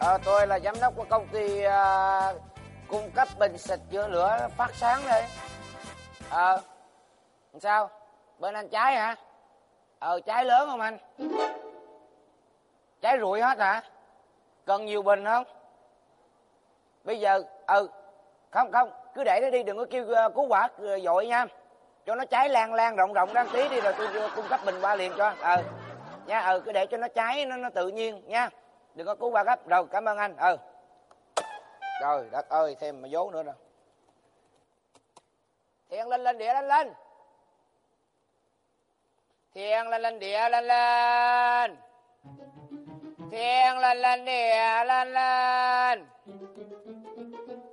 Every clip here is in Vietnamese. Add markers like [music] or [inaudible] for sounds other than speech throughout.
Ờ, tôi là giám đốc của công ty à, cung cấp bình xịt chữa lửa phát sáng đây. Ờ, sao? Bên anh cháy hả? Ờ, cháy lớn không anh? Cháy rụi hết hả? Cần nhiều bình không? Bây giờ, ừ, không không, cứ để nó đi, đừng có kêu uh, cứu hỏa uh, dội nha. Cho nó cháy lan lan rộng rộng ra tí đi rồi tôi uh, cung cấp bình qua liền cho. Ờ, nha, ừ, cứ để cho nó cháy, nó, nó tự nhiên nha đừng có cứu ba gấp rồi cảm ơn anh. Ừ. Rồi đất ơi, thêm mà vốn nữa rồi thiền lên lên địa, lên lên. Thiền lên lên địa, lên lên. Thiền lên lên địa, lên lên.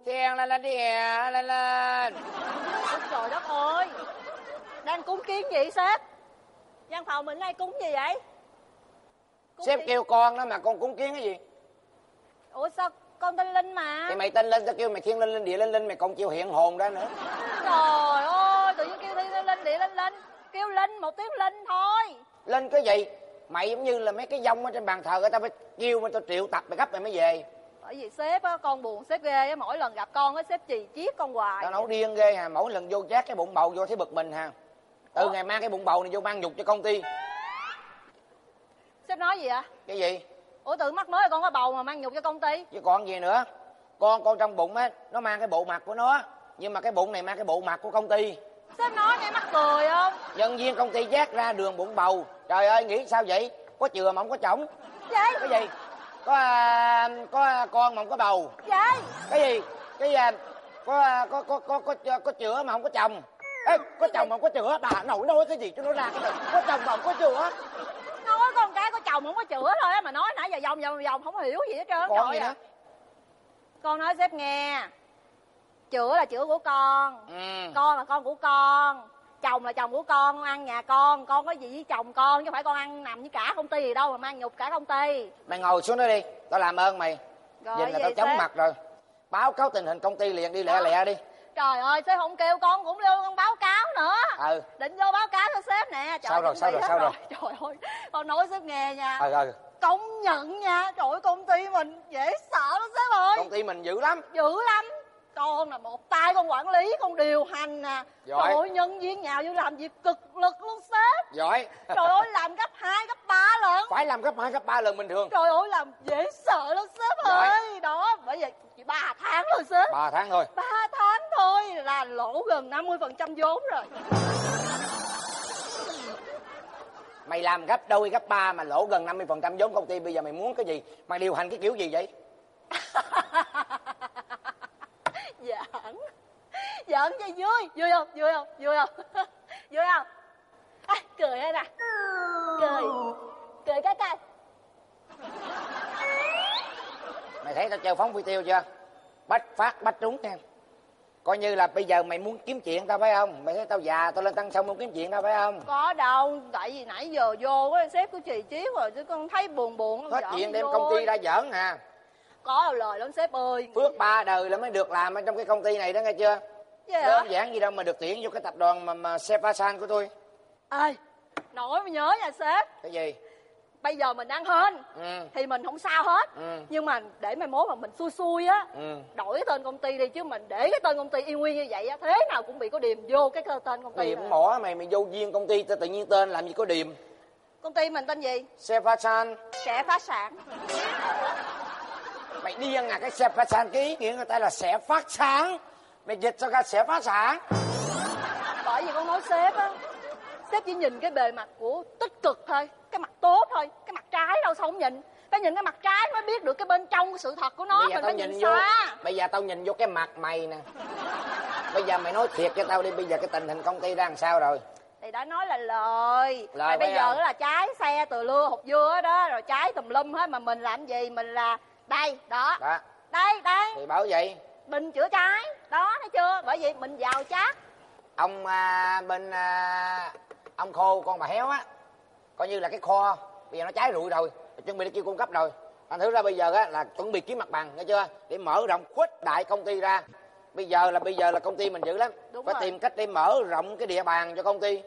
Thiền lên lên địa, lên lên. Trời đất ơi. Đang cúng kiến gì sếp? Văn phòng mình nay cúng gì vậy? Sếp kêu con đó mà con cúng kiến cái gì? Ủa sao con tên Linh mà? Thì mày tên lên tao kêu mày thiên lên lên địa lên lên mày còn chịu hiện hồn ra nữa. Trời ơi tự nhiên kêu Linh Linh Linh địa Linh Linh. Kêu Linh một tiếng Linh thôi. Lên cái gì? Mày giống như là mấy cái dông ở trên bàn thờ người ta phải kêu mà tao triệu tập mày gấp mày mới về. Bởi vì sếp á con buồn sếp ghê á. Mỗi lần gặp con á sếp chì chiết con hoài. Tao nấu điên ghê hà mỗi lần vô chát cái bụng bầu vô thấy bực mình hà. Từ Ủa? ngày mang cái bụng bầu này vô mang nhục cho công ty Sếp nói gì ạ cái gì? Ủa tự mắc mới là con có bầu mà mang nhục cho công ty. Chứ còn gì nữa? Con con trong bụng á nó mang cái bộ mặt của nó nhưng mà cái bụng này mang cái bộ mặt của công ty. Sếp nói nghe mắc cười không? Nhân viên công ty giác ra đường bụng bầu. Trời ơi nghĩ sao vậy? Có chừa mà không có chổng. Vậy? Cái gì? Có à, có à, con mà không có bầu. Vậy? Cái gì? Cái à, có à, có có có có có, chữa mà không có chồng. Ê, có chồng mà không có chữa bà nổi nói cái gì cho nó ra cái này? Có chồng mà không có chữa Nói con cái chồng không có chữa thôi á Mà nói nãy giờ vòng vòng vòng không hiểu gì hết trơn ơi. nữa Con nói sếp nghe Chữa là chữa của con ừ. Con là con của con Chồng là chồng của con, con ăn nhà con Con có gì với chồng con Chứ không phải con ăn nằm với cả công ty gì đâu Mà mang nhục cả công ty. Mày ngồi xuống đó đi tao làm ơn mày. Rồi nhìn là tao chóng mặt rồi. Báo cáo tình hình công ty liền đi lẹ lẹ đi Trời ơi sếp không kêu con cũng vô con báo cáo nữa. Ừ. Định vô báo cáo cho sếp nè. Trời Sao rồi, sao rồi, sao rồi? [laughs] Trời ơi Con nói sếp nghe nha. Ừ ừ Công nhận nha Trời ơi công ty mình dễ sợ lắm sếp ơi. Công ty mình dữ lắm. Dữ lắm con là một tay con quản lý con điều hành nè. Giỏi. trời ơi nhân viên nhào vô làm việc cực lực luôn sếp. Giỏi. [laughs] Trời ơi làm gấp 2, gấp 3 lần. Phải làm gấp hai gấp ba lần bình thường. Trời ơi làm dễ sợ lắm sếp Giỏi. ơi. Đó bởi vậy chỉ 3 tháng rồi sếp. Ba tháng thôi. 3 tháng thôi là lỗ gần 50 phần trăm vốn rồi. Mày làm gấp đôi gấp ba mà lỗ gần 50% phần trăm vốn công ty bây giờ mày muốn cái gì? Mày điều hành cái kiểu gì vậy [laughs] giỡn giỡn cho vui. Vui không? Vui không? Vui không? [laughs] Vui không? À, cười đây nè? Cười. Cười cái coi mày thấy tao chơi phóng phi tiêu chưa? Bách phát bách trúng nha coi như là bây giờ mày muốn kiếm chuyện tao phải không? Mày thấy tao già tao lên tăng xong muốn kiếm chuyện tao phải không? Có đâu tại vì nãy giờ vô á sếp cứ trì chiết rồi chứ con thấy buồn buồn hết giỡn chuyện đem công ty ra giỡn à có lời lắm sếp ơi. Phước ba đời là mới được làm ở trong cái công ty này đó nghe chưa Vậy hả? đơn giản gì đâu mà được tuyển vô cái tập đoàn mà, mà Sepasan của tôi. Ơi nói mới nhớ nha sếp. Cái gì? Bây giờ mình đang hên. Ừ. Thì mình không sao hết. Ừ. Nhưng mà để mai mốt mà mình xui xui á ừ. đổi cái tên công ty đi chứ mình để cái tên công ty y nguyên như vậy á thế nào cũng bị có điềm vô cái tên công ty này. mỏ mày mày vô viên công ty tự nhiên tên làm gì có điềm. Công ty mình tên gì? Sepasan sẽ phá sản mày điên à cái Sepasan cái ý nghĩa người ta là sẽ phát sáng mày dịch cho ra sẽ phát sản bởi vì con nói sếp á sếp chỉ nhìn cái bề mặt của tích cực thôi cái mặt tốt thôi cái mặt trái đâu sao không nhìn? Phải nhìn cái mặt trái mới biết được cái bên trong của sự thật của nó bây giờ mình tao phải nhìn nhìn vô xa bây giờ tao nhìn vô cái mặt mày nè. Bây giờ mày nói thiệt cho tao đi bây giờ cái tình hình công ty đang sao rồi? Thì đã nói là lời. Lời mà bây giờ không? là trái xe từ lưa hột dưa đó rồi trái tùm lum hết mà mình làm gì? Mình là đây đó. Đó. Đây đây. Thì bảo vậy bình chữa trái đó thấy chưa? Bởi vậy mình giàu chát ông à, bên à, ông khô con bà héo á coi như là cái kho bây giờ nó cháy rụi rồi chuẩn bị để kêu cung cấp rồi. Thành thử ra bây giờ á là chuẩn bị kiếm mặt bằng nghe chưa? Để mở rộng khuếch đại công ty ra. Bây giờ là bây giờ là công ty mình dữ lắm. Đúng phải rồi. tìm cách để mở rộng cái địa bàn cho công ty.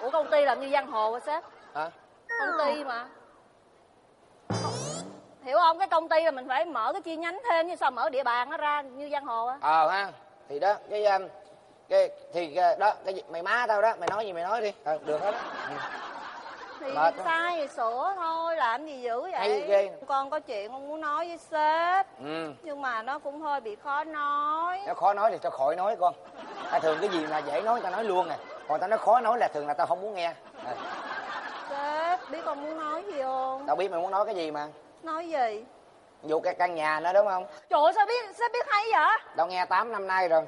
Của công ty làm như giang hồ hả sếp? Hả? Công ty mà không? Cái công ty là mình phải mở cái chi nhánh thêm như sao mở địa bàn nó ra như giang hồ á? Ờ ha. Thì đó cái um, cái thì uh, đó cái gì? Mày má tao đó mày nói gì mày nói đi. Ờ, được hết ừ. thì Mệt sai thì sửa thôi làm gì dữ Hay vậy ghê. con có chuyện con muốn nói với sếp. Ừ. Nhưng mà nó cũng hơi bị khó nói. Nếu khó nói thì tao khỏi nói con. Ta thường cái gì mà dễ nói tao nói luôn à. Còn tao nói khó nói là thường là tao không muốn nghe. Ờ, sếp biết con muốn nói gì không? Tao biết mày muốn nói cái gì mà nói gì? Vụ cái căn nhà nữa đúng không? Trời ơi, sao biết sếp biết hay vậy? Tao nghe 8 năm nay rồi.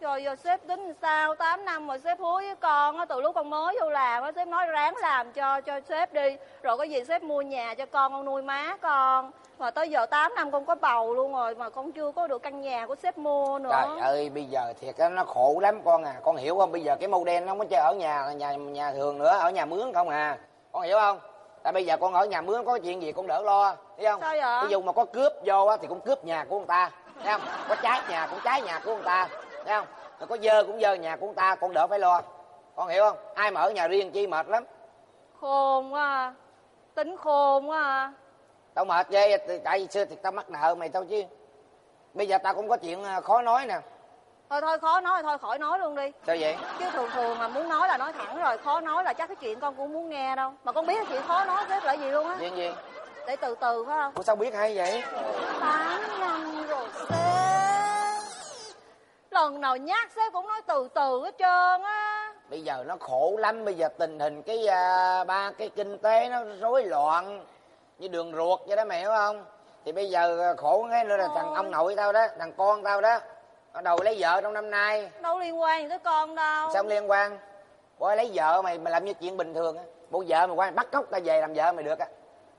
Rồi giờ sếp tính sao? 8 năm rồi sếp hứa với con á Từ lúc con mới vô làm á Sếp nói ráng làm cho cho sếp đi. Rồi cái gì sếp mua nhà cho con Con nuôi má con. Mà tới giờ 8 năm con có bầu luôn rồi Mà con chưa có được căn nhà của sếp mua nữa. Trời ơi bây giờ thiệt á nó khổ lắm con à. Con hiểu không? Bây giờ cái mô đen nó không có chơi ở nhà nhà nhà thường nữa ở nhà mướn không à. Con hiểu không tại bây giờ con ở nhà mướn có chuyện gì con đỡ lo thấy không? Sao vậy? ví dụ mà có cướp vô á thì cũng cướp nhà của người ta thấy không? Có cháy nhà cũng cháy nhà của người ta thấy không? Rồi có dơ cũng dơ nhà của người ta con đỡ phải lo. Con hiểu không? Ai mà ở nhà riêng chi mệt lắm. Khôn quá à. Tính khôn quá à. tao mệt ghê tại vì xưa thì tao mắc nợ mày tao chứ. Bây giờ tao cũng có chuyện à, khó nói nè Thôi thôi khó nói thôi khỏi nói luôn đi. Sao vậy? Chứ thường thường mà muốn nói là nói thẳng rồi Khó nói là chắc cái chuyện con cũng muốn nghe đâu. Mà con biết cái chuyện khó nói sếp là gì luôn á. Chuyện gì? Để từ từ phải không? Ủa sao biết hay vậy? 8 năm rồi sếp. Lần nào nhắc sếp cũng nói từ từ hết trơn á. Bây giờ nó khổ lắm bây giờ tình hình cái à, ba cái kinh tế nó rối loạn như đường ruột vậy đó mày hiểu không? Thì bây giờ à, khổ cái nữa là thằng ông nội tao đó thằng con tao đó nó đầu lấy vợ trong năm nay. Đâu liên quan gì tới con đâu. Sao không liên quan? Bố lấy vợ mày mày làm như chuyện bình thường á. Bố vợ mày qua mày bắt cóc tao về làm vợ mày được á.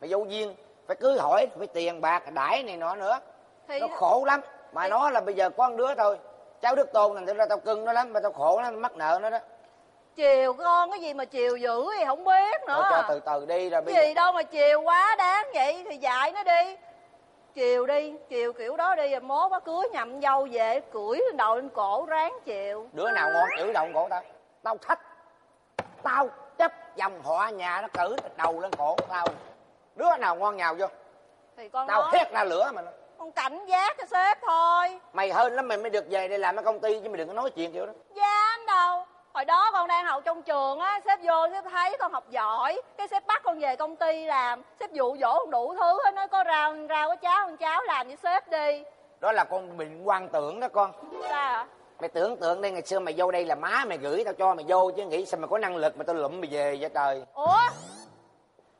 Mày vô duyên phải cưới hỏi phải tiền bạc đãi này nọ nữa. Thì nó khổ lắm. Mà nó là bây giờ có một đứa thôi. Cháu đức tôn thành ra tao cưng nó lắm mà tao khổ lắm mắc nợ nó đó. Chiều con cái gì mà chiều dữ thì không biết nữa thôi cho từ từ đi rồi bây giờ gì đâu mà chiều quá đáng vậy thì dạy nó đi chiều đi chiều kiểu đó đi rồi mốt có cưới nhậm dâu về cưỡi lên đầu lên cổ ráng chiều đứa nào ngon chữ động cổ tao tao thách tao chấp dòng họ nhà nó cử đầu lên cổ tao. Đứa nào ngon nhào vô? Thì con tao nói. hét ra lửa mà nó. con cảnh giác cho sếp thôi. Mày hơn lắm mày mới được về đây làm ở công ty chứ mày đừng có nói chuyện kiểu đó. Dám đâu hồi đó con đang học trong trường á sếp vô sếp thấy con học giỏi cái sếp bắt con về công ty làm sếp dụ dỗ con đủ thứ hết nói có rau rau có cháo con cháo làm với sếp đi. Đó là con bị quan tưởng đó con. Sao hả mày tưởng tượng đây ngày xưa mày vô đây là má mày gửi tao cho mày vô chứ nghĩ sao mày có năng lực mà tao lụm mày về vậy trời? Ủa?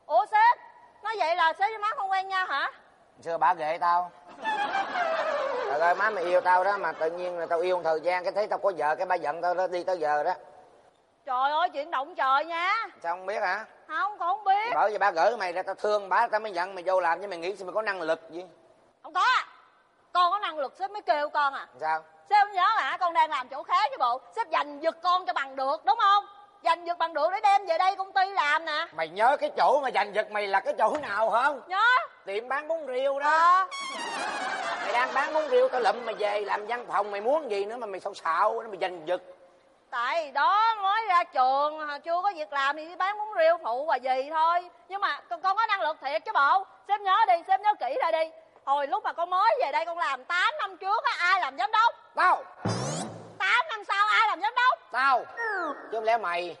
Ủa sếp? Nói vậy là sếp với má không quen nhau hả? Xưa bà ghệ tao trời ơi má mày yêu tao đó mà tự nhiên là tao yêu một thời gian cái thấy tao có vợ cái ba giận tao đó đi tới giờ đó. Trời ơi chuyện động trời nha. Sao không biết hả? Không con không biết. Bởi vì ba gửi mày ra tao thương bà tao mới giận mày vô làm chứ mày nghĩ sao mày có năng lực gì. Không có. À. con có năng lực sếp mới kêu con à. Sao? Sếp không nhớ hả, con đang làm chỗ khác chứ bộ. Sếp giành giật con cho bằng được đúng không? Giành giật bằng được để đem về đây công ty làm nè. Mày nhớ cái chỗ mà giành giật mày là cái chỗ nào không? Nhớ. Tiệm bán bún riêu đó. Mày đang bán bún riêu tao lụm mày về làm văn phòng mày muốn gì nữa mà mày xạo xạo nó mày giành giật. Tại đó mới ra trường à, chưa có việc làm thì đi bán bún riêu phụ bà gì thôi. Nhưng mà con, con có năng lực thiệt chứ bộ. Sếp nhớ đi sếp nhớ kỹ ra đi. Hồi lúc mà con mới về đây con làm 8 năm trước á ai làm giám đốc? Tao. 8 năm sau ai làm giám đốc? Tao. Chứ không lẽ mày?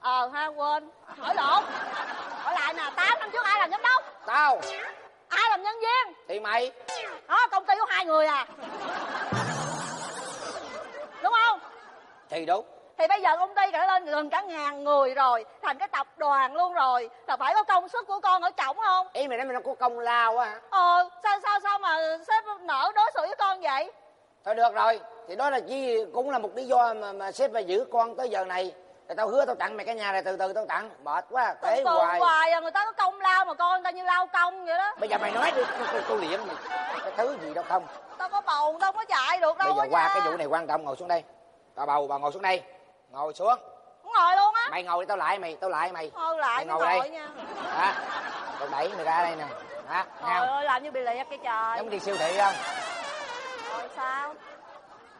Ờ ha quên. Hỏi lộn. Hỏi lại nè 8 năm trước ai làm giám đốc? Tao ai làm nhân viên? Thì mày. Đó công ty có hai người à. Đúng không? Thì đúng. Thì bây giờ công ty đã lên gần cả ngàn người rồi thành cái tập đoàn luôn rồi. Là phải có công sức của con ở trọng không? Ý mày nói mày nó có công lao á hả? Ờ sao sao sao mà sếp nỡ đối xử với con vậy? Thôi được rồi. Thì đó là chỉ cũng là một lý do mà, mà sếp phải giữ con tới giờ này thì tao hứa tao tặng mày cái nhà này từ từ tao tặng. Mệt quá tế từ hoài. hoài à người ta có công lao mà con người ta như lao công vậy đó. Bây giờ mày nói đi tôi, liệm mày cái thứ gì đâu không? Tao có bầu tao không có chạy được đâu bây giờ qua nha. cái vụ này quan trọng ngồi xuống đây. Bà bầu bà ngồi xuống đây. Ngồi xuống. Không ngồi luôn á? Mày ngồi đi tao lại mày tao lại mày. Thôi lại Mày ngồi ngồi đây. nha. Hả? Tao đẩy mày ra đây nè. Hả? Trời ơi làm như bị liệt cái trời. Giống đi siêu thị không? Rồi sao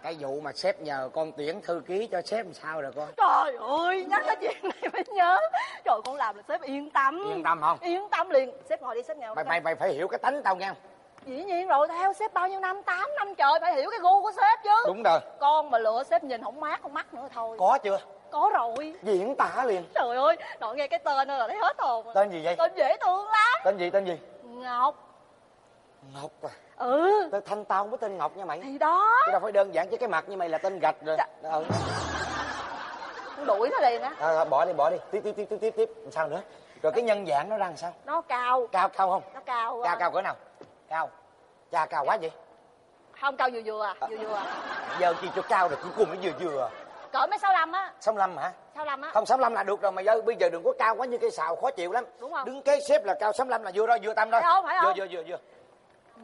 cái vụ mà sếp nhờ con tuyển thư ký cho sếp làm sao rồi con? Trời ơi nhắc cái chuyện này mới nhớ. Trời con làm là sếp yên tâm. Yên tâm không? Yên tâm liền. Sếp ngồi đi sếp ngồi mày mày mày phải hiểu cái tánh tao nghe dĩ nhiên rồi theo sếp bao nhiêu năm? 8 năm trời phải hiểu cái gu của sếp chứ. Đúng rồi. Con mà lựa sếp nhìn không mát con mắt nữa thôi. Có chưa? Có rồi. Diễn tả liền. Trời ơi nội nghe cái tên là thấy hết hồn tên gì vậy? Tên dễ thương lắm. Tên gì tên gì? Ngọc ngọc à. Ừ. Tên thanh tao không có tên ngọc nha mày. Thì đó. Chứ đâu phải đơn giản chứ cái mặt như mày là tên gạch rồi. Dạ. ừ. đuổi nó liền á. À, bỏ đi bỏ đi. Tiếp tiếp tiếp tiếp tiếp tiếp. Làm sao nữa? Rồi cái nhân dạng nó ra làm sao? Nó cao. Cao cao không? Nó cao cao cao cỡ nào? Cao. Cha cao quá vậy? Không cao vừa vừa à vừa vừa à. Giờ chi cho cao rồi cuối cùng nó vừa vừa. Cỡ mấy sáu năm á. Sáu lăm hả? Sáu năm á. Không sáu lăm là được rồi mà giờ bây giờ đừng có cao quá như cây xào khó chịu lắm. Đúng không? đứng kế xếp là cao sáu lăm là vừa rồi vừa tâm thôi Phải không, phải không? vừa vừa vừa vừa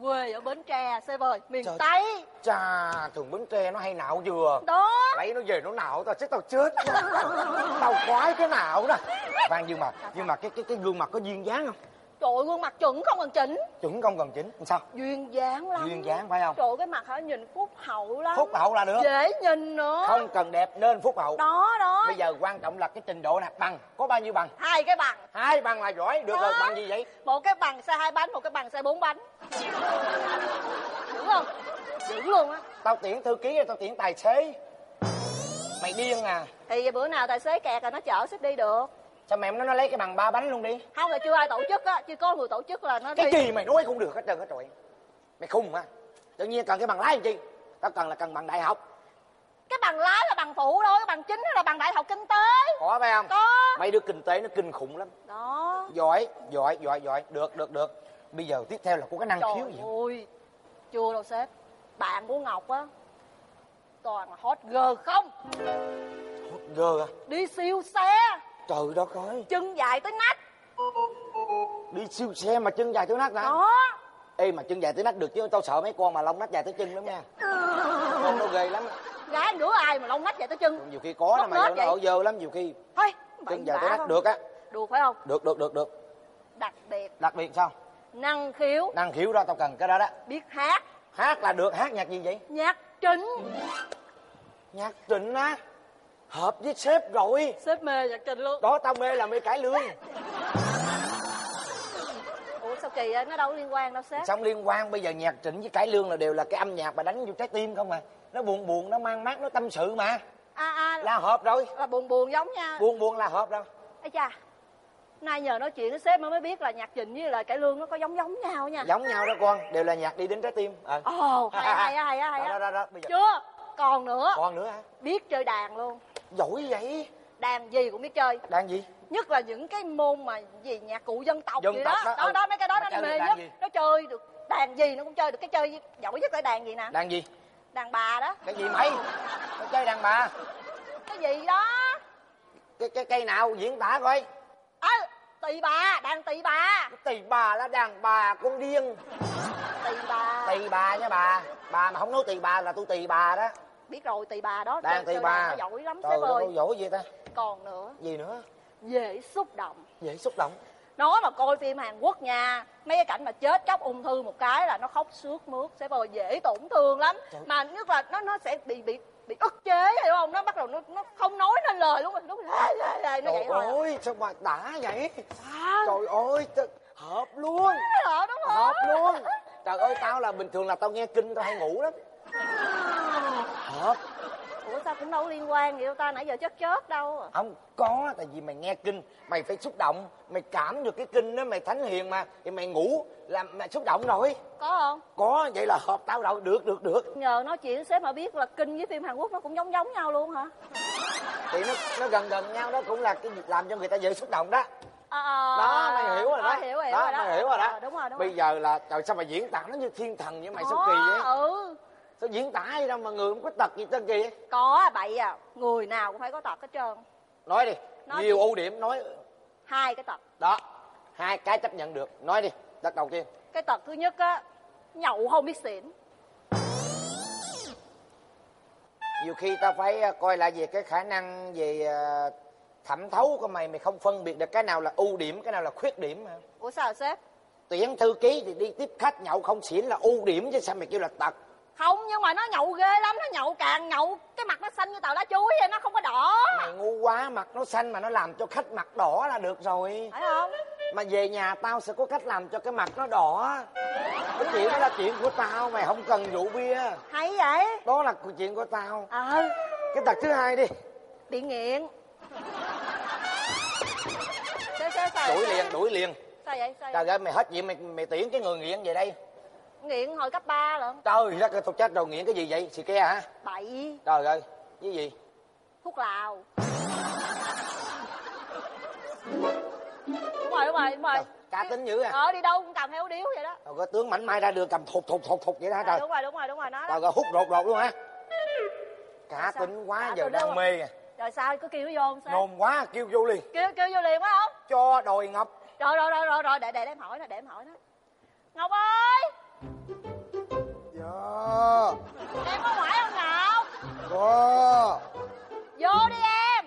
quê ở bến tre sếp ơi miền Trời. tây. cha thường bến tre nó hay nạo vừa đó. Lấy nó về nó nạo tao chết tao chết. Tao khoái cái nạo đó. Khoan nhưng mà nhưng mà cái cái cái gương mặt có duyên dáng không trời ơi, gương mặt chuẩn không cần chỉnh. Chuẩn không cần chỉnh sao? Duyên dáng lắm. Duyên dáng phải không? Trời ơi, cái mặt hả nhìn phúc hậu lắm. Phúc hậu là được. Dễ nhìn nữa. Không cần đẹp nên phúc hậu. Đó đó. Bây giờ quan trọng là cái trình độ nè. Bằng có bao nhiêu bằng? Hai cái bằng. Hai bằng là giỏi. Được rồi Đó. bằng gì vậy? Một cái bằng xe hai bánh một cái bằng xe bốn bánh. Đúng không? Dữ luôn á. Tao tuyển thư ký tao tuyển tài xế. Mày điên à. Thì bữa nào tài xế kẹt rồi nó chở xếp đi được sao mẹ nó nó lấy cái bằng ba bánh luôn đi? Không là chưa ai tổ chức á chưa có người tổ chức là nó cái gì mày nói cũng được hết trơn hết trọi mày khùng à tự nhiên cần cái bằng lái làm chi? Tao cần là cần bằng đại học. Cái bằng lái là bằng phụ thôi cái bằng chính là bằng đại học kinh tế? Có phải không? Có. Mấy đứa kinh tế nó kinh khủng lắm. Đó. Giỏi giỏi giỏi giỏi. Được được được. Bây giờ tiếp theo là có cái năng khiếu trời gì ơi chưa đâu sếp. Bạn của ngọc á toàn là hot girl không? Hốt gơ à đi siêu xe trời đất ơi. Chân dài tới nách. Đi siêu xe mà chân dài tới nách hả? Đó ê mà chân dài tới nách được chứ tao sợ mấy con mà lông nách dài tới chân lắm nha. Con nó ghê lắm. Gái đứa ai mà lông nách vậy tới chân? Nhiều khi có Mất mà nó ở dơ lắm nhiều khi thôi chân dài tới nách được á. Được phải không? Được được được được. Đặc biệt. Đặc biệt sao? Năng khiếu. Năng khiếu đó tao cần cái đó đó. Biết hát. Hát là được. Hát nhạc gì vậy? Nhạc chính nhạc trịnh á hợp với sếp rồi. Sếp mê nhạc trình luôn. Đó tao mê là mê cải lương. Ủa sao kỳ vậy? Nó đâu liên quan đâu sếp. Xong liên quan bây giờ nhạc trịnh với cải lương là đều là cái âm nhạc mà đánh vô trái tim không à. Nó buồn buồn nó mang mát nó tâm sự mà. À à. Là, là hợp rồi. Là buồn buồn giống nha. Buồn buồn là hợp rồi. Ây cha nay nhờ nói chuyện với sếp mới biết là nhạc trình với lại cải lương nó có giống giống nhau nha. Giống nhau đó con đều là nhạc đi đến trái tim. Ờ. Ồ hay hay hay á hay. Đó, đó, đó, đó. bây giờ. Chưa còn nữa. Còn nữa hả? Biết chơi đàn luôn giỏi vậy? Đàn gì cũng biết chơi. Đàn gì? Nhất là những cái môn mà gì nhạc cụ dân tộc Dân gì đó. đó, đó ừ. đó mấy cái đó Mà nó mê nhất. gì? nó chơi được. Đàn gì nó cũng chơi được. Cái chơi giỏi nhất là đàn gì nè? Đàn gì? Đàn bà đó. Cái gì mày? Nó chơi đàn bà. Cái gì đó. Cái cái cây nào? Diễn tả coi. À, tỳ bà đàn tỳ bà. Tỳ bà là đàn bà con điên tỳ bà. Tỳ bà nha bà. Bà mà không nói tỳ bà là tôi tỳ bà đó biết rồi tỳ bà đó chơi- tỳ bà. nó giỏi lắm sếp ơi nó giỏi gì ta? Còn nữa. Gì nữa? Dễ xúc động. Dễ xúc động. Nó mà coi phim Hàn Quốc nha mấy cái cảnh mà chết chóc ung thư một cái là nó khóc sướt mướt sẽ bời dễ tổn thương lắm. Trời. mà nhất là nó nó sẽ bị bị bị ức chế hiểu không? Nó bắt đầu nó nó không nói nên lời luôn lúc lê, lê, lê, nó vậy thôi à. ơi sao mà đã vậy? À, trời ơi trời, hợp luôn. Hả? Đúng không? Hợp luôn. Trời ơi tao là bình thường là tao nghe kinh tao hay ngủ lắm hợp ủa sao cũng đâu liên quan gì đâu ta? Nãy giờ chết chết đâu. À. không có tại vì mày nghe kinh mày phải xúc động mày cảm được cái kinh đó mày thánh hiền mà thì mày ngủ là mày xúc động rồi. Có không? Có vậy là hợp tao đâu. Được được được. Nhờ nói chuyện sếp mà biết là kinh với phim Hàn Quốc nó cũng giống giống nhau luôn hả? Thì nó nó gần gần nhau đó cũng là cái việc làm cho người ta dễ xúc động đó. À, à, đó mày hiểu rồi đó. à, hiểu hiểu đó, rồi đó. mày hiểu rồi đó. Ờ, đúng rồi đúng bây rồi. giờ là trời sao mà diễn tả nó như thiên thần vậy mày sao kỳ vậy? ừ sao diễn tả gì đâu mà người không có tật gì tên vậy có bậy à. Người nào cũng phải có tật hết trơn. Nói đi. Nói nhiều đi. ưu điểm nói. Hai cái tật. Đó hai cái chấp nhận được. Nói đi tật đầu tiên. Cái tật thứ nhất á nhậu không biết xỉn. Nhiều khi tao phải ờ, coi lại về cái khả năng về ờ, thẩm thấu của mày mày không phân biệt được cái nào là ưu điểm cái nào là khuyết điểm mà ủa sao sếp? Tuyển thư ký thì đi tiếp khách nhậu không xỉn là ưu điểm chứ sao mày kêu là tật không nhưng mà nó nhậu ghê lắm nó nhậu càng nhậu cái mặt nó xanh như tàu lá chuối vậy nó không có đỏ. Mày ngu quá mặt nó xanh mà nó làm cho khách mặt đỏ là được rồi. Phải không? Mà về nhà tao sẽ có cách làm cho cái mặt nó đỏ. Cái chuyện đó là chuyện của tao mày không cần rượu bia. Hay vậy? Đó là chuyện của tao. Ờ. Cái tật thứ hai đi. Bị nghiện. Sao sao sao? Đuổi liền đuổi liền. Sao vậy sao trời vậy ơi mày hết chuyện mày mày tuyển cái người nghiện về đây nghiện hồi cấp 3 lận trời đất ơi tôi chết rồi nghiện cái gì vậy? Xì ke hả? Bậy. Trời ơi cái gì? Thuốc lào. Đúng rồi đúng rồi đúng rồi. Cá tính dữ à. Ờ đi đâu cũng cầm theo điếu vậy đó. Rồi cái tướng mảnh mai ra đường cầm thụt thụt thụt thụt vậy đó hả à, trời? đúng rồi đúng rồi đúng rồi nó đó. Trời ơi hút rột rột luôn hả? Cá Sao? tính quá Cá giờ tính đang luôn. mê à. Rồi sao có kêu nó vô không sao? Nôn quá kêu vô liền. Kêu kêu vô liền quá không? Cho đòi ngọc. Rồi rồi rồi rồi rồi để để để em hỏi nó để em hỏi nó ngọc ơi dạ. Em có ngoại không ngọc có vô đi em.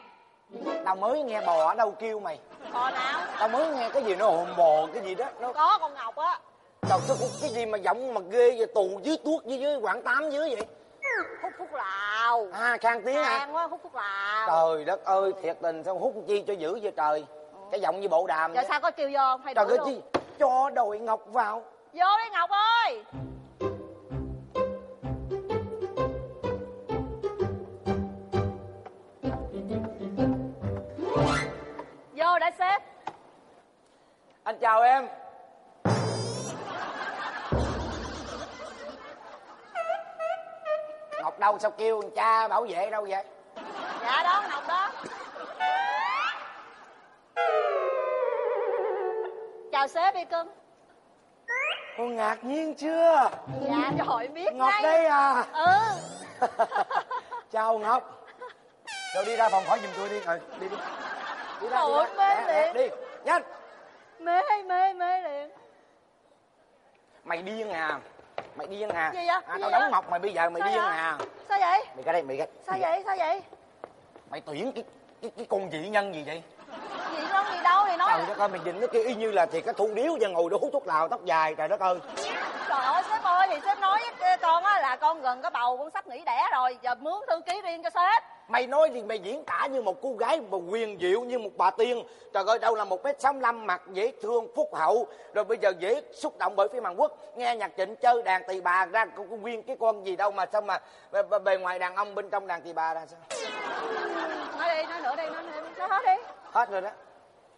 Tao mới nghe bò ở đâu kêu mày. Còn nào? Tao mới nghe cái gì nó hồn bò cái gì đó nó có con ngọc á. Trời sao cái gì mà giọng mà ghê vậy? Tù dưới tuốt dưới dưới quảng tám dưới vậy? Hút thuốc lào. À khang tiếng à Hàng quá hút thuốc lào. Trời đất ơi thiệt tình sao hút chi cho dữ vậy trời? Cái giọng như bộ đàm giờ vậy. sao có kêu vô không? Hay trời ơi chi cho đòi ngọc vào vô đi ngọc ơi! Vô để xếp anh chào em. Ngọc đâu sao kêu cha bảo vệ đâu vậy? Dạ đó ngọc đó. Chào sếp đi cưng con ngạc nhiên chưa? Dạ trời biết ngọc ngay. đây à? Ừ. [laughs] Chào ngọc. Rồi đi ra phòng khỏi giùm tôi đi. Rồi đi đi. Đi ra, Ôi, đi, ra. mê Lẹ, lẹ, liền. đi. Nhanh. Mê mê mê liền. Mày điên à? Mày điên à? Gì vậy? à, tao đóng ngọc mày bây giờ mày Sao điên vậy? à? Sao vậy? Mày ra đây mày ra sao vậy? Sao vậy? Mày tuyển cái cái cái con dị nhân gì vậy đâu thì nói trời đất ơi mày nhìn nó kia y như là thì cái thu điếu và ngồi đó hút thuốc lào tóc dài trời đất ơi. Trời ơi sếp ơi thì sếp nói với con á là con gần cái bầu con sắp nghỉ đẻ rồi giờ mướn thư ký riêng cho sếp. Mày nói thì mày diễn tả như một cô gái mà quyền diệu như một bà tiên. Trời ơi đâu là một mét sáu mặt dễ thương phúc hậu. Rồi bây giờ dễ xúc động bởi phim hàn quốc. Nghe nhạc trịnh chơi đàn tỳ bà ra con con nguyên cái con gì đâu mà sao mà bề, ngoài đàn ông bên trong đàn tỳ bà ra sao? Nói đi nói nữa đi nói nữa đi nói hết đi. Hết rồi đó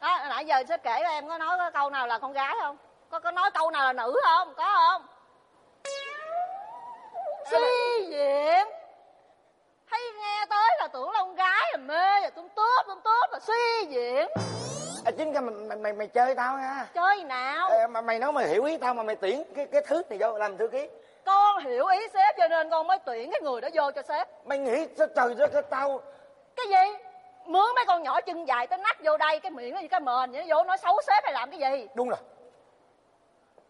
đó nãy giờ sếp kể em có nói có câu nào là con gái không? Có có nói câu nào là nữ không? Có không? Suy diện thấy nghe tới là tưởng là con gái là mê là tung tướp tung tướp là suy diện à, chính ra mày, mày, mày, mày chơi tao nha. Chơi nào? Ê, mà mày nói mày hiểu ý tao mà mày tuyển cái cái thứ này vô làm thư ký. Con hiểu ý sếp cho nên con mới tuyển cái người đó vô cho sếp. Mày nghĩ sao trời đất tao cái gì mướn mấy con nhỏ chân dài tới nách vô đây cái miệng nó như cái mền vậy nó vô nói xấu sếp hay làm cái gì? Đúng rồi.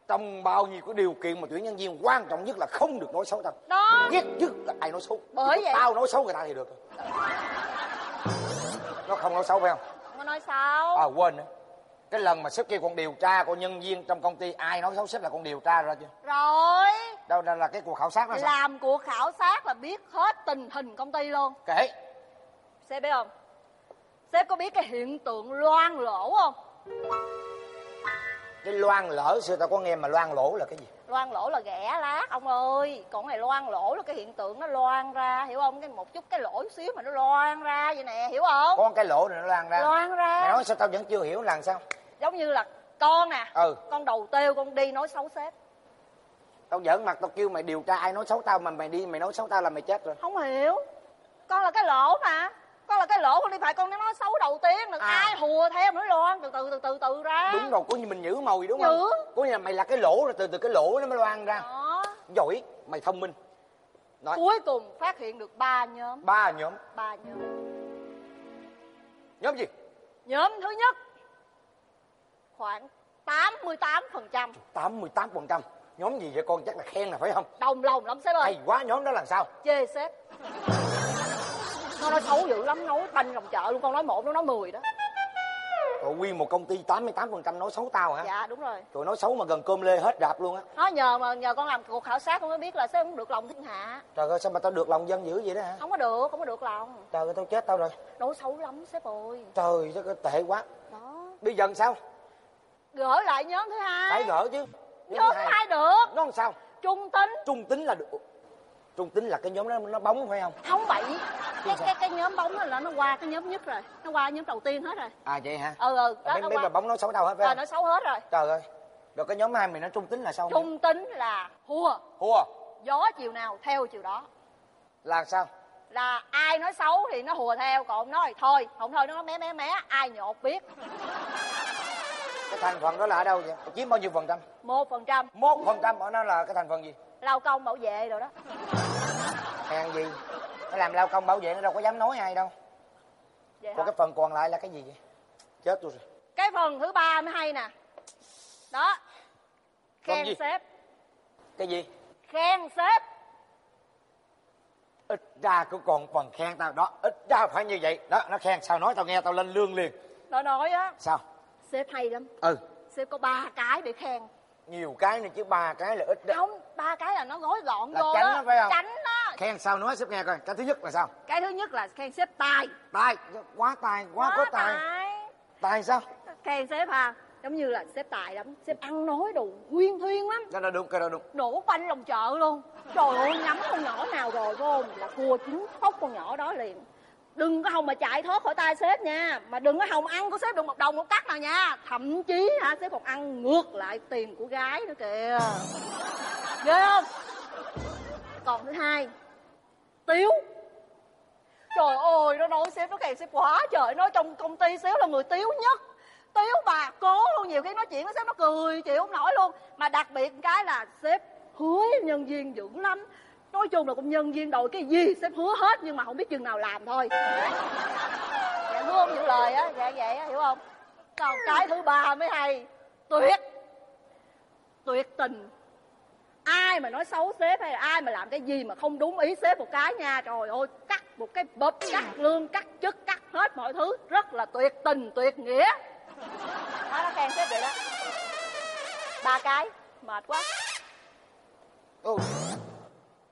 Trong bao nhiêu cái điều kiện mà tuyển nhân viên quan trọng nhất là không được nói xấu tao. Đó. Ghét nhất là ai nói xấu. Bởi vậy- tao nói xấu người ta thì được nó không nói xấu phải không? Không có nói sao à quên nữa. Cái lần mà sếp kêu con điều tra con nhân viên trong công ty ai nói xấu sếp là con điều tra ra chưa? Rồi. Đâu là, là cái cuộc khảo sát đó sao? Làm cuộc khảo sát là biết hết tình hình công ty luôn. Kể. Sếp biết không sếp có biết cái hiện tượng loan lỗ không? Cái loan lỡ xưa tao có nghe mà loan lỗ là cái gì? Loan lỗ là ghẻ lát ông ơi. Còn này loan lỗ là cái hiện tượng nó loan ra hiểu không? Cái một chút cái lỗ xíu mà nó loan ra vậy nè hiểu không? Có cái lỗ này nó loan ra. Loan ra. Mày nói sao tao vẫn chưa hiểu là sao? Giống như là con nè. Ừ. Con đầu tiêu con đi nói xấu sếp. Tao giỡn mặt tao kêu mày điều tra ai nói xấu tao mà mày đi mày nói xấu tao là mày chết rồi. Không hiểu. Con là cái lỗ mà con là cái lỗ con đi phải con nói xấu đầu tiên đừng À. ai hùa theo nữa loan từ từ từ từ từ ra. Đúng rồi có như mình nhử mồi đúng Nhử. không? Có như là mày là cái lỗ rồi từ từ cái lỗ nó mới loan ra. Đó. Giỏi mày thông minh. Nói. Cuối cùng phát hiện được ba nhóm. Ba nhóm. Ba nhóm. Nhóm gì? Nhóm thứ nhất khoảng 88 phần trăm. Tám mươi tám phần trăm. Nhóm gì vậy con? Chắc là khen là phải không? Đồng lòng lắm sếp ơi. Hay quá nhóm đó là sao? Chê sếp nó nói xấu dữ lắm nói banh lòng chợ luôn con nói một nó nói mười đó Rồi nguyên một công ty 88% nói xấu tao hả? dạ đúng rồi Rồi nói xấu mà gần cơm lê hết rạp luôn á. nó nhờ mà nhờ con làm cuộc khảo sát con mới biết là sếp không được lòng thiên hạ Trời ơi sao mà tao được lòng dân dữ vậy đó hả? không có được không có được lòng Trời ơi tao chết tao rồi. nói xấu lắm sếp ơi Trời ơi tệ quá. đó Bây giờ sao? gỡ lại nhóm thứ hai Phải gỡ chứ. nhóm thứ hai được Nó làm sao? trung tính Trung tính là được. Trung tính là cái nhóm đó nó bóng phải không? không bậy cái cái cái nhóm bóng đó là nó qua cái nhóm nhất rồi nó qua nhóm đầu tiên hết rồi À vậy hả? ừ ừ đó Mấy, nó mấy qua bà bóng nói xấu tao hết phải không? nó xấu hết rồi Trời ơi. Rồi cái nhóm hai mình nó trung tính là sao? trung tính là hùa Hùa. gió chiều nào theo chiều đó Là sao? là ai nói xấu thì nó hùa theo còn nói thôi không thôi nó nói mé mé mé ai nhột biết Cái thành phần đó là ở đâu vậy? Chiếm bao nhiêu phần trăm? một phần trăm Một phần trăm ở nó là cái thành phần gì? lao công bảo vệ rồi đó Hèn gì? Nó làm lao công bảo vệ nó đâu có dám nói ai đâu. vậy Còn hả? cái phần còn lại là cái gì vậy? Chết tôi rồi. cái phần thứ ba mới hay nè đó Phần khen gì? sếp Cái gì? khen sếp Ít ra cũng còn phần khen tao đó. Ít ra phải như vậy. Đó, nó khen sao nói tao nghe tao lên lương liền. nó nói á Sao? sếp hay lắm Ừ. sếp có ba cái để khen Nhiều cái này chứ ba cái là ít đó. không ba cái là nó gói gọn Là vô tránh đó nó phải không? tránh đó Khen sao nói sếp nghe coi. Cái thứ nhất là sao? cái thứ nhất là khen sếp tài Tài. Quá tài. Quá, có tài. Tài sao? khen sếp ha giống như là sếp tài lắm sếp ăn nói đồ huyên thuyên lắm đó đúng, cái đó đúng. đổ quanh lòng chợ luôn trời ơi nhắm con nhỏ nào rồi phải không là cua chính khóc con nhỏ đó liền đừng có hòng mà chạy thoát khỏi tay sếp nha mà đừng có hòng ăn của sếp được một đồng một cắt nào nha thậm chí hả sếp còn ăn ngược lại tiền của gái nữa kìa ghê không còn thứ hai tiếu trời ơi, nó nói sếp nó khen sếp quá trời nói trong công ty sếp là người tiếu nhất. Tiếu bà cố luôn, nhiều khi nói chuyện với sếp, nó cười, chịu không nổi luôn. Mà đặc biệt cái là sếp hứa nhân viên dữ lắm. Nói chung là cũng nhân viên đội cái gì, sếp hứa hết, nhưng mà không biết chừng nào làm thôi. Dạ hứa không? Những lời á dạ vậy á, hiểu không? Còn cái thứ ba mới hay? Tuyệt. Tuyệt tình ai mà nói xấu sếp hay là ai mà làm cái gì mà không đúng ý sếp một cái nha trời ơi cắt một cái bập cắt lương cắt chức cắt hết mọi thứ rất là tuyệt tình tuyệt nghĩa. Đó nó khen sếp vậy đó. Ba cái mệt quá. Ừ.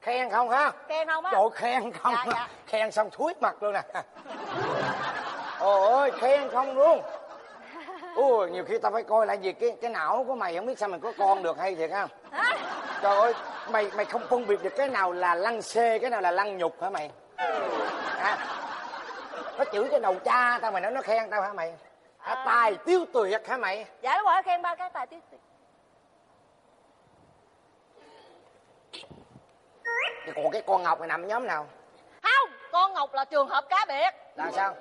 Khen không ha? khen không á. Trời ơi, khen không Dạ, dạ. Khen xong thúi mặt luôn nè. Ôi ơi khen không luôn. Ôi nhiều khi tao phải coi lại việc cái cái não của mày không biết sao mày có con được hay thiệt không Hả? Trời ơi mày mày không phân biệt được cái nào là lăng xê cái nào là lăng nhục hả mày? Hả? Nó chửi cái đầu cha tao mày nói nó khen tao hả mày? Hả, À. Tài tiêu tuyệt hả mày? Dạ đúng rồi khen ba cái tài tiết Còn cái con Ngọc này nằm nhóm nào? Không con ngọc là trường hợp cá biệt. Là sao?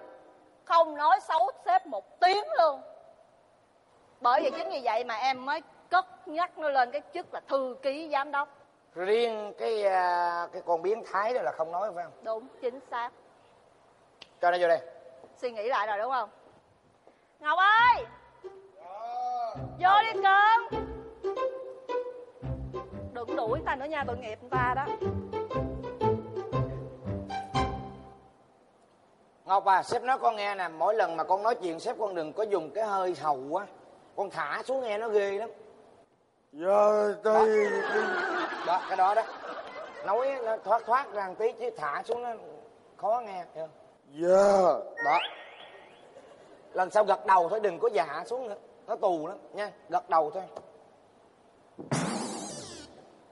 Không nói xấu sếp một tiếng luôn. Bởi vì chính vì vậy mà em mới cất nhắc nó lên cái chức là thư ký giám đốc. Riêng cái à, cái con biến thái đó là không nói phải không? Đúng chính xác. Cho nó vô đây. Suy nghĩ lại rồi đúng không? Ngọc ơi! Vô đi cơm đừng đuổi ta nữa nha tội nghiệp người ta đó. Ngọc à, sếp nói con nghe nè, mỗi lần mà con nói chuyện sếp con đừng có dùng cái hơi hầu quá. Con thả xuống nghe nó ghê lắm. Giờ tôi Đó, cái đó đó. Nói nó thoát thoát ra một tí chứ thả xuống nó khó nghe. hiểu? Giờ Đó. Lần sau gật đầu thôi, đừng có dạ xuống nữa. Nó tù lắm nha, gật đầu thôi.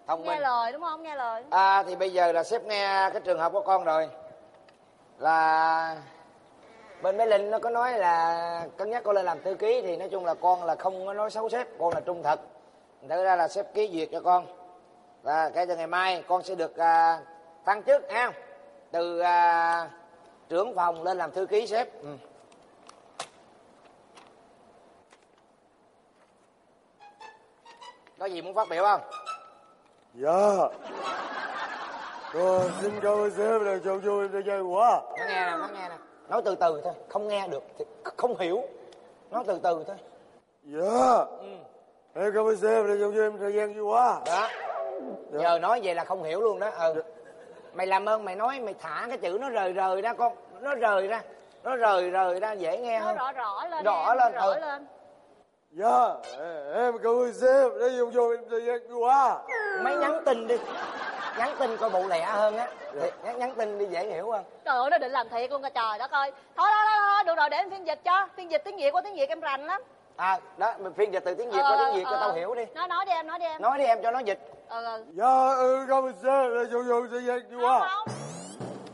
Thông nghe minh. lời đúng không nghe lời À thì bây giờ là sếp nghe cái trường hợp của con rồi Là Bên bé Linh nó có nói là Cân nhắc con lên làm thư ký Thì nói chung là con là không có nói xấu sếp Con là trung thực ra là sếp ký duyệt cho con. Và kể từ ngày mai con sẽ được à, thăng chức ha Từ à, trưởng phòng lên làm thư ký sếp. Ừ. Có gì muốn phát biểu không? Dạ. Tôi xin cảm ơn sếp là cho vui cho chơi quá. Nó nghe nè nó nghe nè. Nói từ từ thôi không nghe được thì không hiểu. Nói từ từ thôi. Dạ Em cảm ơn sếp là cho vui em thời gian vui quá đó. Giờ nói vậy là không hiểu luôn đó. Ừ. Mày làm ơn mày nói mày thả cái chữ nó rời rời ra con. Nó rời ra. Nó rời rời ra dễ nghe nó hơn. rõ rõ lên Rõ em, lên, rõ ừ. lên. Dạ em cảm ơn sếp đã dùng cho thời gian qua mấy nhắn tin đi. Nhắn tin coi bộ lẹ hơn á. Thì nhắn, nhắn tin đi dễ hiểu hơn. Trời ơi nó định làm thiệt luôn cả trời. Đất ơi thôi thôi thôi, thôi được rồi để em phiên dịch cho. Phiên dịch tiếng việt qua tiếng việt em rành lắm à đó mình phiên dịch từ tiếng việt Ờ, qua tiếng việt cho ờ, tao hiểu đi. Nói nói đi em nói đi em. Nói đi em cho nó dịch. Ờ ờ. dạ ừ, cảm ơn sếp đã dùng cho thời gian không qua không.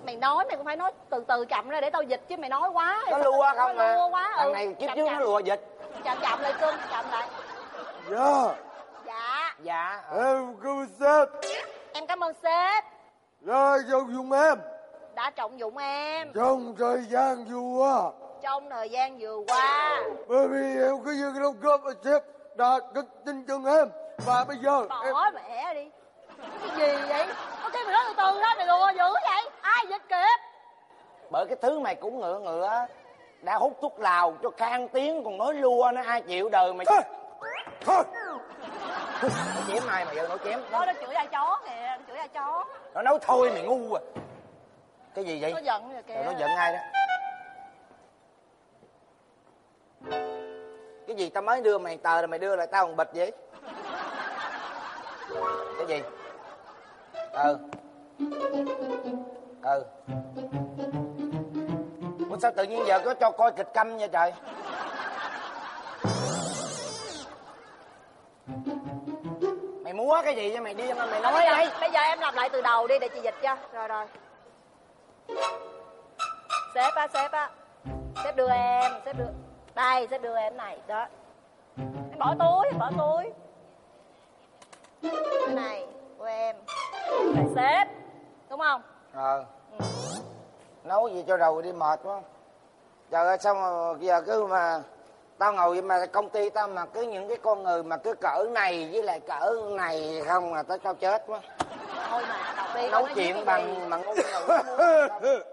Mày nói mày cũng phải nói từ từ chậm ra để tao dịch chứ mày nói quá. Nó lua không nó mà. lua quá thằng ừ. này chậm, trước nó lùa dịch. Chậm chậm lại cưng chậm lại. Dạ. Dạ. Dạ em cảm ơn sếp em cảm ơn sếp. Đã dùng dùng em. Đã trọng dụng em. Trong thời gian vừa trong thời gian vừa qua. Bởi vì em có những đóng góp và sếp đã rất tin tưởng em. Và bây giờ em bỏ mẹ đi. Cái gì vậy? Có cái mày nói từ từ đó mày lùa dữ vậy? Ai dịch kịp? Bởi cái thứ mày cũng ngựa ngựa đã hút thuốc lào cho khang tiếng còn nói lua nó ai chịu đời mày? Thôi thôi. Nó chém ai mà giờ nó chém. Nó nó chửi ai chó kìa nó chửi ai chó. Nó nói thôi mày ngu à. Cái gì vậy? Nó giận rồi kìa. Rồi nó giận ai đó cái gì tao mới đưa mày tờ rồi mày đưa lại tao một bịch vậy? Cái gì? Ừ ừ Ủa sao tự nhiên giờ có cho coi kịch câm nha trời? Mày múa cái gì vậy? Mày đi mà mày nói đây bây giờ em làm lại từ đầu đi để chị dịch cho. Rồi rồi. Sếp á sếp á. Sếp đưa em sếp đưa đây sếp đưa em này đó. Em bỏ túi em bỏ túi. Cái này của em. Này sếp đúng không? Ờ. Ừ. nấu gì cho đầu đi mệt quá. Trời ơi sao mà giờ cứ mà tao ngồi mà công ty tao mà cứ những cái con người mà cứ cỡ này với lại cỡ này không là tao tao chết quá. Thôi mà nói viết chuyện bằng bằng ngôn ngữ. [laughs]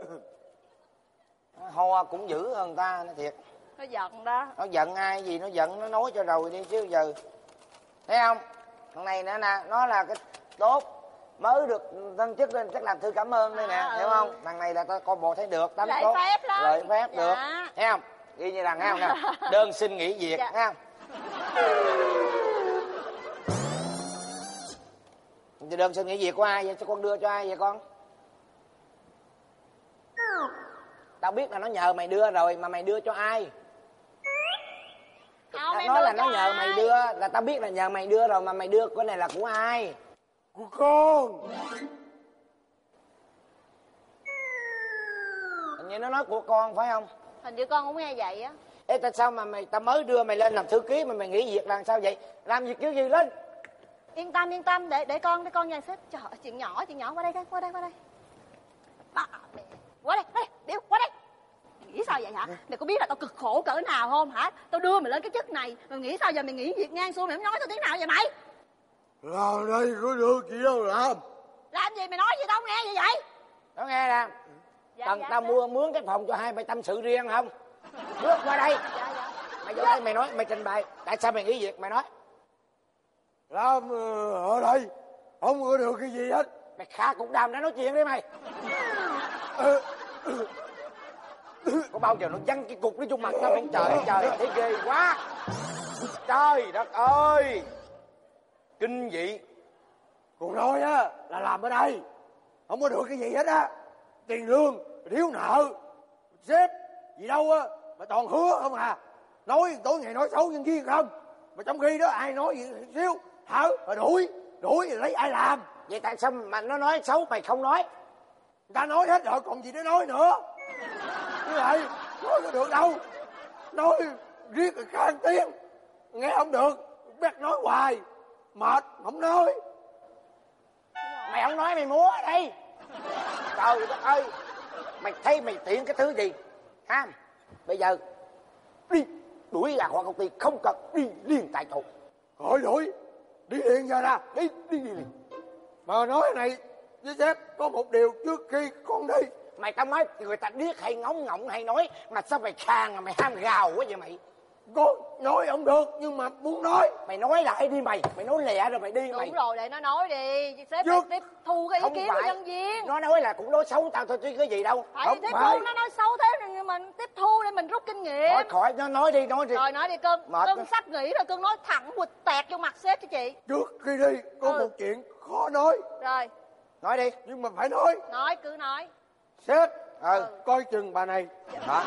Hoa cũng dữ hơn ta nó thiệt nó giận đó. Nó giận ai gì nó giận nó nói cho rồi đi chứ giờ. Thấy không? Thằng này nữa nè nó là cái tốt. Mới được thăng chức lên chắc làm thư cảm ơn đây nè À, hiểu ừ. không thằng này là tao coi bộ thấy được tấm Lễ tốt. phép lắm. lợi phép Dạ. được thấy không? Ghi như rằng thấy không nè? [laughs] Đơn xin nghỉ việc Dạ. thấy không? Thì đơn xin nghỉ việc của ai vậy? Cho con đưa cho ai vậy con? Tao biết là nó nhờ mày đưa rồi mà mày đưa cho ai không Tao em nói là nó nhờ mày ai? đưa là tao biết là nhờ mày đưa rồi mà mày đưa cái này là của ai? Của con. Hình như nó nói của con phải không? Hình như con cũng nghe vậy á. Ê tại sao mà mày tao mới đưa mày lên làm thư ký mà mày nghỉ việc làm sao vậy? Làm việc kiểu gì lên? Yên tâm yên tâm để để con để con nhà sếp trời chuyện nhỏ chuyện nhỏ. Qua đây đây qua đây qua đây. Bà mẹ. qua đây qua đây điêu qua đây Mày nghĩ sao vậy hả? Mày có biết là tao cực khổ cỡ nào không hả? Tao đưa mày lên cái chức này mày nghĩ sao giờ mày nghỉ việc ngang xuôi mày không nói tao tiếng nào vậy mày? Làm đây có được gì đâu làm. Làm gì mày nói gì tao không nghe vậy vậy? Nó nghe nè. Dạ, cần dạ, tao sếp. mua mướn cái phòng cho hai mày tâm sự riêng không? Bước qua đây. Dạ dạ. Mày vô đây mày nói mày trình bày. Tại sao mày nghỉ việc mày nói? Làm ờ, ở đây không có được cái gì hết. Mày khá cục đàm đã nói chuyện đi mày. Ờ, có bao giờ nó văng cái cục nó vô mặt tao không trời ơi, trời thấy ghê quá. Trời đất ơi. Kinh dị. Còn nói á là làm ở đây. Không có được cái gì hết á. Tiền lương thiếu nợ sếp gì đâu á. Mà toàn hứa không à. Nói tối ngày nói xấu nhân viên không. Mà trong khi đó ai nói gì xíu hở mà đuổi đuổi rồi lấy ai làm. Vậy tại sao mà nó nói xấu mày không nói? Người ta nói hết rồi còn gì để nói nữa như vậy nói có được đâu. Nói riết rồi khang tiếng. Nghe không được biết nói hoài. Mệt không nói. Mày không nói mày múa ở đây. Trời đất ơi mày thấy mày tiện cái thứ gì? Ha bây giờ đi đuổi ra khỏi công ty không cần đi liền tại chỗ. Hỏi đuổi đi liền ra ra đi đi đi liền mà nói này với sếp có một điều trước khi con đi mày tao nói người ta điếc hay ngóng ngọng hay nói mà sao mày khang mà mày ham gào quá vậy mày? Con nói không được nhưng mà muốn nói. Mày nói lại đi mày mày nói lẹ rồi mày đi mày. đúng rồi để nó nói đi. Sếp phải tiếp thu cái ý Không kiến của phải. nhân viên. Nó nói là cũng nói xấu tao thôi chứ cái gì đâu. Phải Không tiếp phải. thu nó nói xấu thế nhưng mình tiếp thu để mình rút kinh nghiệm. Khỏi khỏi nó nói đi nói đi. Rồi nói đi cưng Mệt cưng sắp nghỉ rồi cưng nói thẳng quịch tẹt vô mặt sếp cho chị. Trước khi đi có Ừ. một chuyện khó nói. Rồi. Nói đi. Nhưng mà phải nói. Nói cứ nói sếp. Ừ. coi chừng bà này. Hả?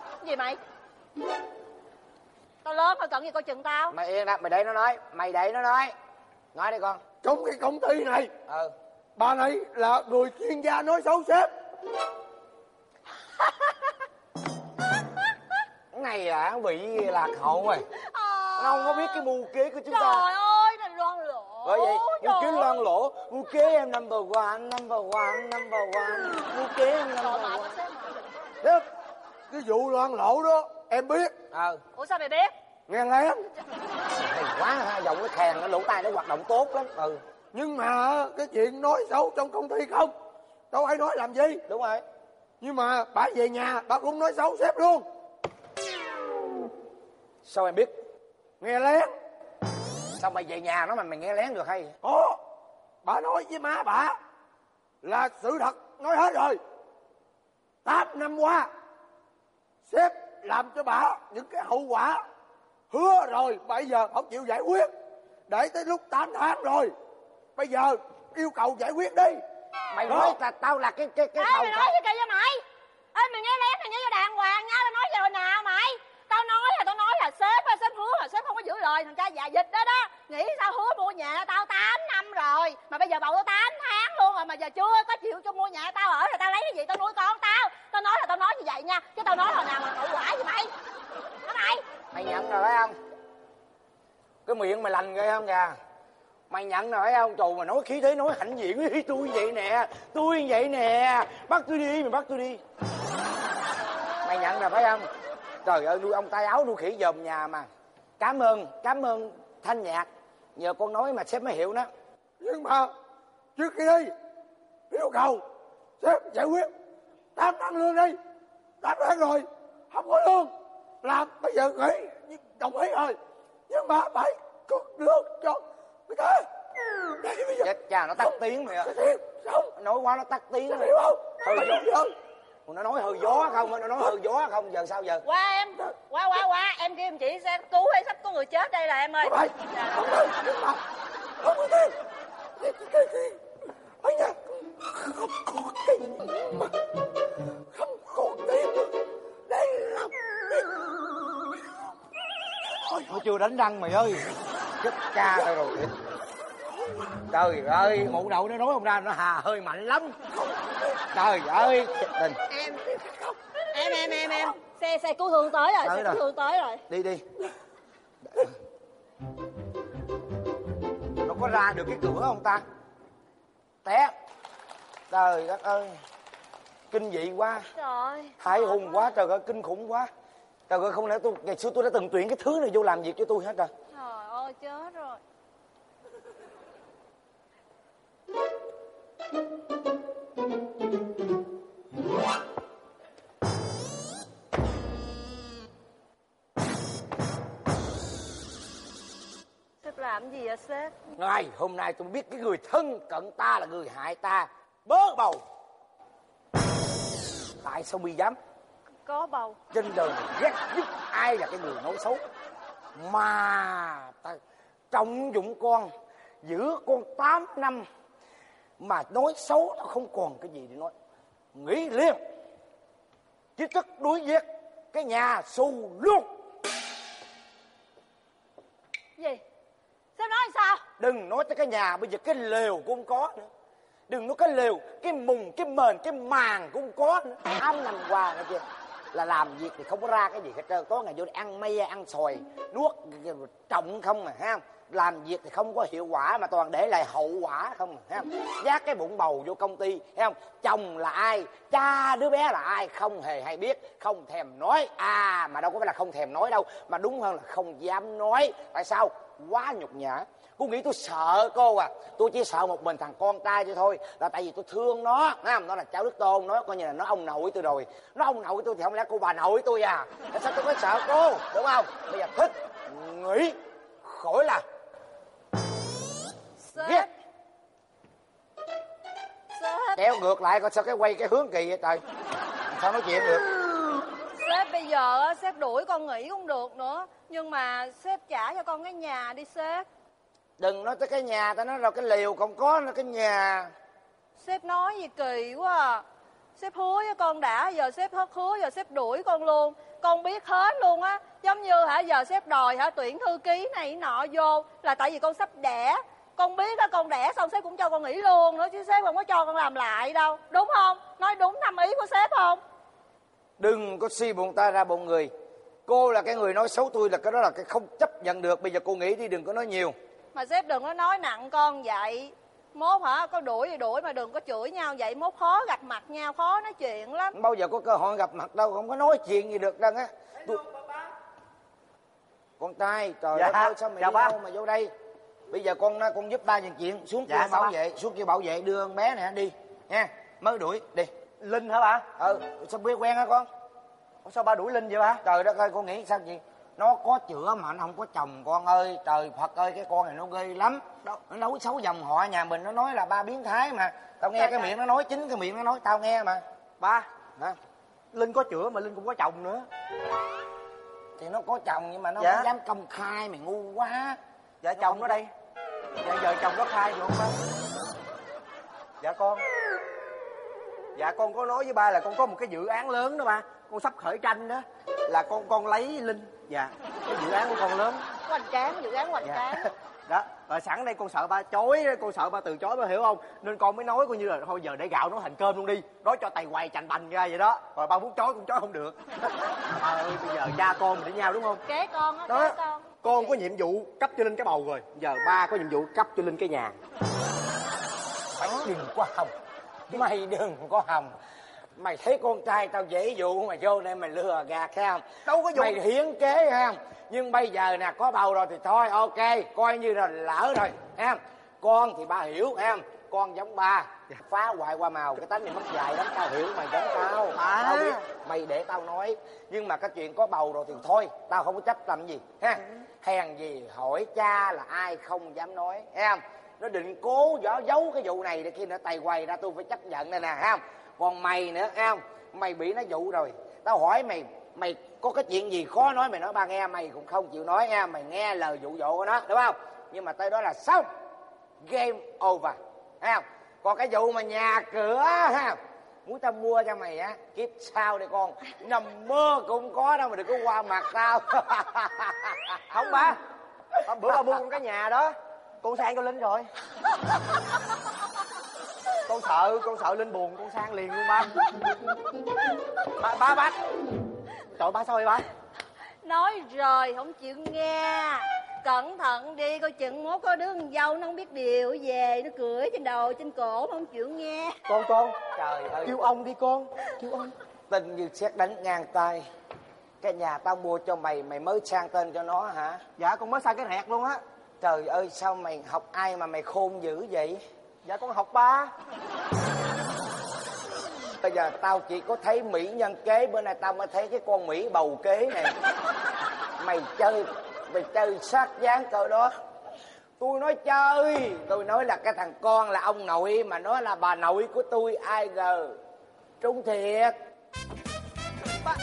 Cái gì mày? Tao lớn thôi cần gì coi chừng tao. Mày yên đó mày để nó nói mày để nó nói. Nói đi con. Trong cái công ty này ừ. bà này là người chuyên gia nói xấu sếp. Này là bị lạc hậu rồi. À, nó không có biết cái mưu kế của chúng trời ta ơi bởi vậy kế ơi. loan lỗ mưu kế em number one number one number one mưu kế em number one. sếp cái vụ loan lỗ đó em biết. Ờ. Ủa sao mày biết? Nghe lén hay quá ha giọng nó khèn nó lỗ tai nó hoạt động tốt lắm. Ừ. Nhưng mà cái chuyện nói xấu trong công ty không? Đâu ai nói làm gì? Đúng rồi. Nhưng mà bà về nhà bà cũng nói xấu sếp luôn. Sao em biết? Nghe lén sao mày về nhà nó mà mày nghe lén được hay? Có bà nói với má bà là sự thật nói hết rồi. Tám năm qua sếp làm cho bà những cái hậu quả hứa rồi bây giờ không chịu giải quyết. Để tới lúc 8 tháng rồi bây giờ yêu cầu giải quyết đi. Mày Đó. nói là tao là cái cái cái Ê mày nói gì kỳ vậy mày. Ê mày nghe lén mày nghe cho đàng hoàng nha Tao nói gì hồi nào mày Tao nói là tao nói là sếp á, Sếp hứa là sếp không có giữ lời. Thằng cha già dịch đó đó. Nghĩ sao hứa mua nhà tao? 8 năm rồi. Mà bây giờ bầu tao 8 tháng luôn rồi. Mà giờ chưa có chịu cho mua nhà tao ở Thì tao lấy cái gì? Tao nuôi con tao. Tao nói là tao nói như vậy nha. Chứ tao nói hồi nào mà hậu quả gì mày? Hả mày? Mày nhận rồi phải không? Cái miệng mày lành ghê không kìa? Mày nhận rồi phải không? Trù mà nói khí thế nói hãnh diện với tôi vậy nè. Tôi vậy nè. Bắt tôi đi mày bắt tôi đi. Mày nhận rồi phải không? Trời ơi nuôi ông tay áo nuôi khỉ dòm nhà mà. Cảm ơn cảm ơn thanh nhạc. Nhờ con nói mà sếp mới hiểu đó. Nhưng mà trước khi đi yêu cầu sếp giải quyết. Tám tháng lương đi tám tháng rồi không có lương. Làm bây giờ nghỉ nhưng đồng ý rồi. Nhưng mà phải cất lương cho người ta. Đây bây giờ chết cha nó tắt tiếng mày sống nói quá nó tắt tiếng hiểu rồi. không? Gió. giờ nó nói hơi gió không nó nói hơi gió không giờ sao giờ? Qua em Qua qua qua Em kêu em chị sẽ cứu hay sắp có người chết đây là em ơi. Phải nhưng mà không có tiền cái nhà không có tiền mà không có tiền để làm. Nó chưa đánh răng mày ơi. Chết cha tao rồi Trời ơi mụ đậu nó nói không ra nó hà hơi mạnh lắm. Trời ơi tình. Em Em em em em. Xe xe cứu thương tới rồi Tới Xe rồi. cứu thương tới rồi. Đi đi. Nó có ra được cái cửa không ta? Té. Trời đất ơi. Kinh dị quá. Trời. Hại hùng quá trời ơi kinh khủng quá. Trời ơi không lẽ tôi ngày xưa tôi đã từng tuyển cái thứ này vô làm việc cho tôi hết rồi? Trời ơi chết rồi Sếp làm gì vậy sếp? Ngày hôm nay tôi biết cái người thân cận ta là người hại ta. Bớ bầu. Tại sao bi dám? Có bầu. Trên đời ghét nhất ai là cái người nói xấu? Mà ta trọng dụng con Giữ con 8 năm Mà nói xấu nó không còn cái gì để nói. Nghĩ liền. Chỉ tức đuổi giết Cái nhà xù luôn. Gì? Sếp nói sao? Đừng nói tới cái nhà bây giờ cái lều cũng không có nữa. Đừng nói cái lều Cái mùng, cái mền, cái màn cũng không có nữa. Tám năm qua nghe chưa Là làm việc thì không có ra cái gì hết trơn. Tối ngày vô ăn me, ăn xoài Nuốt trọng không à ha làm việc thì không có hiệu quả mà toàn để lại hậu quả không, thấy không? Giác cái bụng bầu vô công ty, thấy không? Chồng là ai, cha đứa bé là ai, không hề hay biết, không thèm nói. À mà đâu có phải là không thèm nói đâu, mà đúng hơn là không dám nói. Tại sao? Quá nhục nhã. Cô nghĩ tôi sợ cô à. Tôi chỉ sợ một mình thằng con trai cho thôi, là tại vì tôi thương nó, thấy không? Nó là cháu đức tôn, nó coi như là nó ông nội tôi rồi. Nó ông nội tôi thì không lẽ cô bà nội tôi à? Tại sao tôi mới sợ cô, đúng không? Bây giờ thích nghĩ, khỏi là [laughs] kéo ngược lại coi sao cái quay cái hướng kỳ vậy trời. Sao nói chuyện được? Sếp bây giờ sếp đuổi con nghỉ cũng được nữa. Nhưng mà sếp trả cho con cái nhà đi sếp. Đừng nói tới cái nhà tao nói rồi cái liều còn có nữa cái nhà. Sếp nói gì kỳ quá à. Sếp hứa với con đã giờ sếp hết hứa giờ sếp đuổi con luôn. Con biết hết luôn á. Giống như hả giờ sếp đòi hả tuyển thư ký này nọ vô là tại vì con sắp đẻ con biết đó con đẻ xong sếp cũng cho con nghỉ luôn nữa chứ sếp không có cho con làm lại đâu. Đúng không? Nói đúng năm ý của sếp không? Đừng có si bụng ta ra bụng người. Cô là cái người nói xấu tôi là cái đó là cái không chấp nhận được. Bây giờ cô nghĩ đi đừng có nói nhiều. Mà sếp đừng có nói nặng con vậy. Mốt hả? Có đuổi thì đuổi mà đừng có chửi nhau vậy. Mốt khó gặp mặt nhau khó nói chuyện lắm. Bao giờ có cơ hội gặp mặt đâu không có nói chuyện gì được đâu á. Tôi... con trai trời Dạ, đất ơi sao mày chào đi ba. đâu mà vô đây bây giờ con con giúp ba nhận chuyện. Xuống Dạ, kêu bảo vệ xuống kêu bảo vệ đưa con bé này đi. Nha mới đuổi đi. Linh hả ba? Ừ sao biết quen hả con? Sao ba đuổi linh vậy ba? Trời đất ơi con nghĩ sao vậy nó có chữa mà nó không có chồng con ơi. Trời phật ơi cái con này nó ghê lắm. Đâu. nó nói xấu dòng họ nhà mình nó nói là ba biến thái mà. Tao nghe cái miệng nó nói chính cái miệng nó nói tao nghe mà. Ba Hả? linh có chữa mà linh cũng có chồng nữa. Thì nó có chồng nhưng mà nó Dạ. không dám công khai mày ngu quá dạ chồng ở đây. Dạ giờ chồng nó khai được không ba dạ con. Dạ con có nói với ba là con có một cái dự án lớn đó ba. Con sắp khởi tranh đó. Là con con lấy linh. Dạ cái dự án của con lớn. Hoành tráng dự án hoành dạ. tráng. [laughs] Đó rồi sẵn đây con sợ ba chối con sợ ba từ chối ba hiểu không? Nên con mới nói coi như là thôi giờ để gạo nó thành cơm luôn đi. Đó cho tài quầy chành bành ra vậy đó. Rồi ba muốn chối cũng chối không được. [laughs] À, ơi bây giờ cha con mình với nhau đúng không? Kế con á đó. kế con con có nhiệm vụ cấp cho linh cái bầu rồi. Giờ ba có nhiệm vụ cấp cho linh cái nhà. Mày đừng có hòng. Mày đừng có hòng. Mày thấy con trai tao dễ dụ mày vô đây mày lừa gạt thấy không? Đâu có vụ mày hiến kế thấy không? Nhưng bây giờ nè có bầu rồi thì thôi ok coi như là lỡ rồi không? Con thì ba hiểu không? Con giống ba. Phá hoại qua màu cái tánh này mất dạy lắm tao hiểu mày giống tao. À. tao biết mày để tao nói. Nhưng mà cái chuyện có bầu rồi thì thôi tao không có chấp làm gì ha hèn gì hỏi cha là ai không dám nói, thấy không? Nó định cố gió giấu cái vụ này để khi nó tay quay ra tôi phải chấp nhận đây nè, thấy không? Còn mày nữa, thấy không? Mày bị nó dụ rồi. Tao hỏi mày mày có cái chuyện gì khó nói mày nói, ba nghe mày cũng không chịu nói nha mày nghe lời dụ dỗ của nó, đúng không? Nhưng mà tới đó là xong. Game over, thấy không? Còn cái vụ mà nhà cửa ha muốn tao mua cho mày á kiếp sau đi con. Nằm mơ cũng có đâu mà đừng có qua mặt tao. [laughs] Không ba. Hôm bữa ba mua con cái nhà đó con sang cho linh rồi. Con sợ con sợ linh buồn con sang liền luôn ba. Ba ba ba. Trời ba sao vậy ba? Nói rồi không chịu nghe cẩn thận đi coi chừng mốt có đứa con dâu nó không biết điều về nó cưỡi trên đầu trên cổ mà không chịu nghe. Con con. Trời ơi. Kêu ông đi con. Kêu ông. Tình như xét đánh ngang tay. Cái nhà tao mua cho mày mày mới sang tên cho nó hả? Dạ con mới sang cái rẹt luôn á. Trời ơi sao mày học ai mà mày khôn dữ vậy? Dạ con học ba. Bây giờ tao chỉ có thấy mỹ nhân kế bữa nay tao mới thấy cái con mỹ bầu kế này. [laughs] Mày chơi mày chơi sát dáng cỡ đó, tôi nói chơi tôi nói là cái thằng con là ông nội, mà nó là bà nội của tôi, ai ngờ. Trúng thiệt. Ba